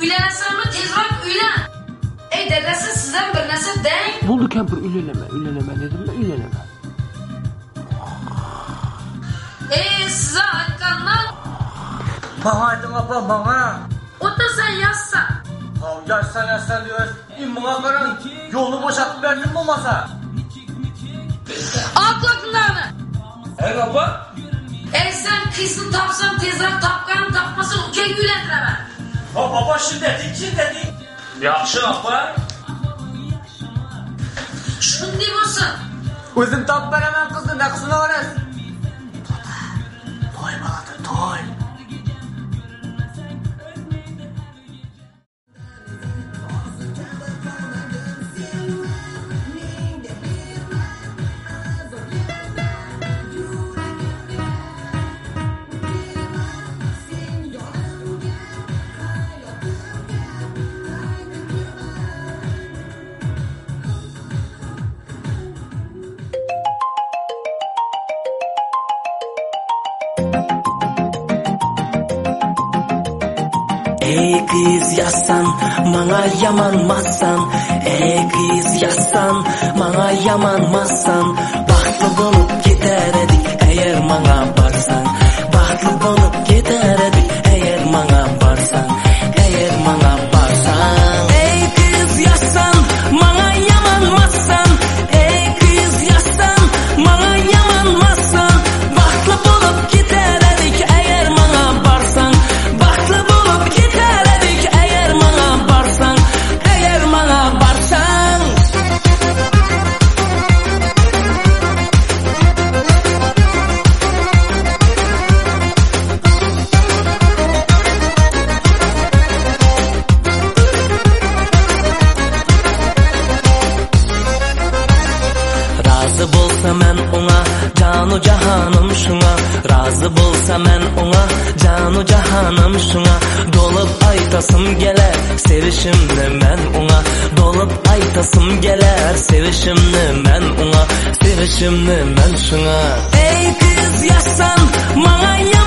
Uylanasın mı tezrak uylan. Ey dedesi sizden bir nasıl denk. Buldu Kemper üleleme, üleleme dedim mi üleleme. Ey size aytkandan Bana aydın apa bana. o da sen. Al gel sen sen diyoruz. İn buna karan. Yolunu boşaltıp verdin mi olmasa? Aklınlarını. Hey apa? Ey sen kızını tapsan tezrak tapkanı tapmasın o kek Ha baba şiddeti şiddeti. Yaxşı apa. Şunday olsun. Özüm tap veremem kızı ne kızını Ey kız yazsan bana yamanmazsan. Ey kız yazsan bana yamanmazsan. Baklı bulup gider edik eğer bana Razı bolsa men ona canu cahanım şuna. Dolup aytasım geler sevişimni men ona. Dolup aytasım geler sevişimni men ona. Sevişimni men şuna. Ey kız yazsan bana yamanmazsan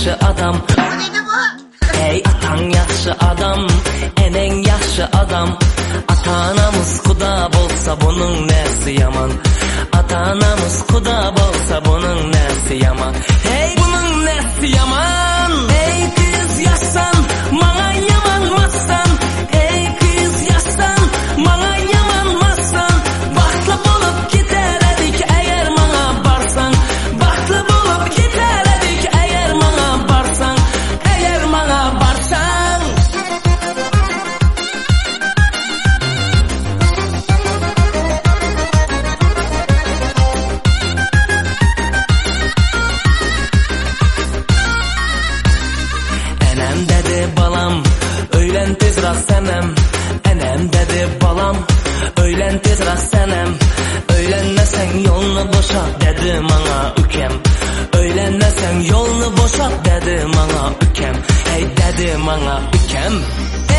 yaxşı adam. Ey atan yaxşı adam Enen yaxşı adam. Ata-anamız xuda bolsa bunun nəsi yaman? Ata-anamız xuda bolsa bunun nəsi yaman? Hey bunun nəsi yaman? Ey senem Enem dedi balam Öylen tez senem. Öylenmesen yolunu boşalt dedi bana ükem Öylenmesen yolunu boşalt dedi bana ükem Hey dedi bana ükem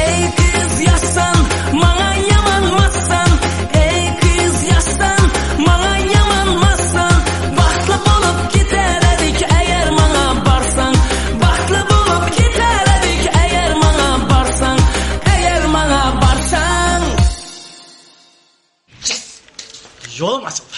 Ey kız yazsan bana yamanmazsan Eğer bana barsan Yolum açıldı.